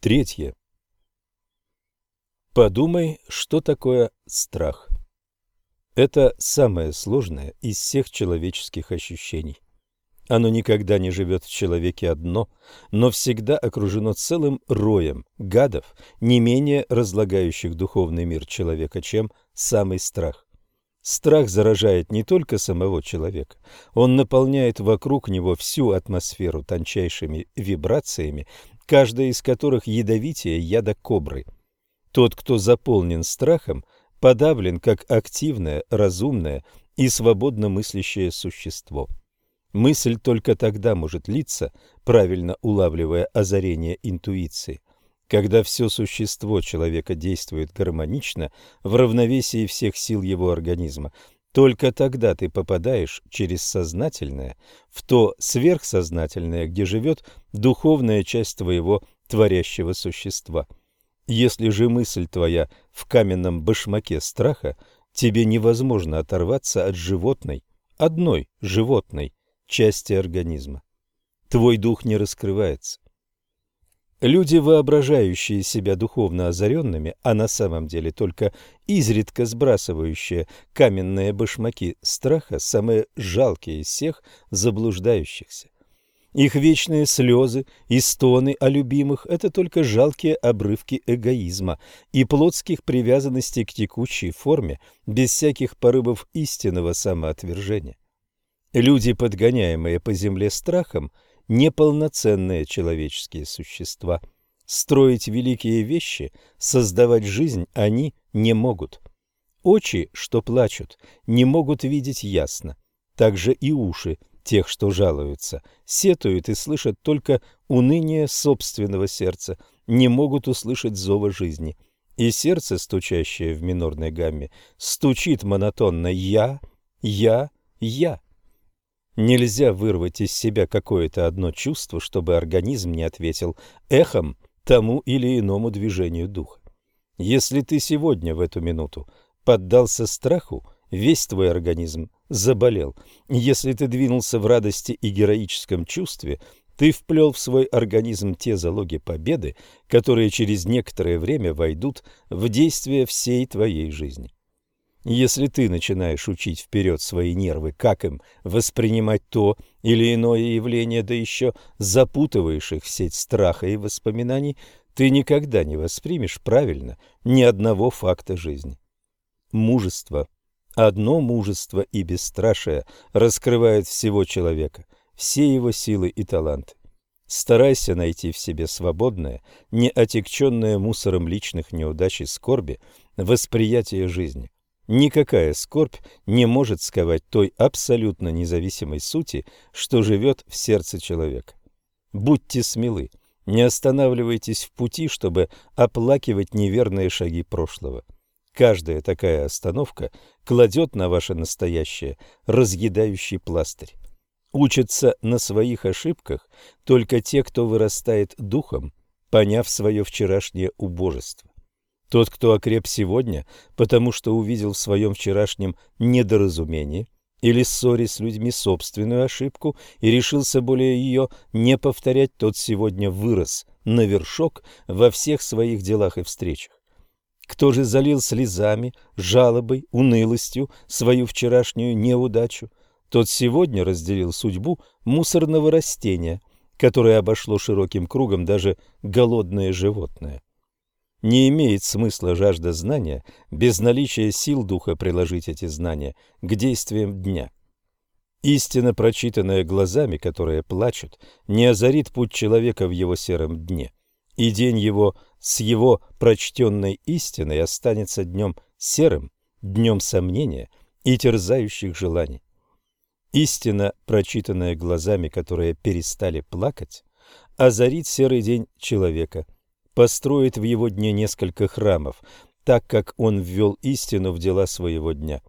Третье. Подумай, что такое страх. Это самое сложное из всех человеческих ощущений. Оно никогда не живет в человеке одно, но всегда окружено целым роем гадов, не менее разлагающих духовный мир человека, чем самый страх. Страх заражает не только самого человека, он наполняет вокруг него всю атмосферу тончайшими вибрациями, каждая из которых ядовитее яда кобры. Тот, кто заполнен страхом, подавлен как активное, разумное и свободно мыслящее существо. Мысль только тогда может литься, правильно улавливая озарение интуиции, когда все существо человека действует гармонично в равновесии всех сил его организма. Только тогда ты попадаешь через сознательное в то сверхсознательное, где живет духовная часть твоего творящего существа. Если же мысль твоя в каменном башмаке страха, тебе невозможно оторваться от животной, одной животной, части организма. Твой дух не раскрывается. Люди, воображающие себя духовно озаренными, а на самом деле только изредка сбрасывающие каменные башмаки страха, самые жалкие из всех заблуждающихся. Их вечные слезы и стоны о любимых – это только жалкие обрывки эгоизма и плотских привязанностей к текущей форме, без всяких порывов истинного самоотвержения. Люди, подгоняемые по земле страхом, неполноценные человеческие существа. Строить великие вещи, создавать жизнь они не могут. Очи, что плачут, не могут видеть ясно. Также и уши тех, что жалуются, сетуют и слышат только уныние собственного сердца, не могут услышать зова жизни. И сердце, стучащее в минорной гамме, стучит монотонно «я, я, я». Нельзя вырвать из себя какое-то одно чувство, чтобы организм не ответил эхом тому или иному движению духа. Если ты сегодня в эту минуту поддался страху, весь твой организм заболел. Если ты двинулся в радости и героическом чувстве, ты вплел в свой организм те залоги победы, которые через некоторое время войдут в действие всей твоей жизни. Если ты начинаешь учить вперед свои нервы, как им воспринимать то или иное явление, да еще запутываешь их в сеть страха и воспоминаний, ты никогда не воспримешь правильно ни одного факта жизни. Мужество. Одно мужество и бесстрашие раскрывает всего человека, все его силы и таланты. Старайся найти в себе свободное, не отягченное мусором личных неудач и скорби, восприятие жизни. Никакая скорбь не может сковать той абсолютно независимой сути, что живет в сердце человека. Будьте смелы, не останавливайтесь в пути, чтобы оплакивать неверные шаги прошлого. Каждая такая остановка кладет на ваше настоящее разъедающий пластырь. Учатся на своих ошибках только те, кто вырастает духом, поняв свое вчерашнее убожество. Тот, кто окреп сегодня, потому что увидел в своем вчерашнем недоразумении или ссоре с людьми собственную ошибку и решился более ее не повторять, тот сегодня вырос на вершок во всех своих делах и встречах. Кто же залил слезами, жалобой, унылостью свою вчерашнюю неудачу, тот сегодня разделил судьбу мусорного растения, которое обошло широким кругом даже голодное животное. Не имеет смысла жажда знания без наличия сил духа приложить эти знания к действиям дня. Истина, прочитанная глазами, которые плачут, не озарит путь человека в его сером дне, и день его с его прочтенной истиной останется днем серым, днем сомнения и терзающих желаний. Истина, прочитанная глазами, которые перестали плакать, озарит серый день человека – построит в его дне несколько храмов, так как он ввел истину в дела своего дня.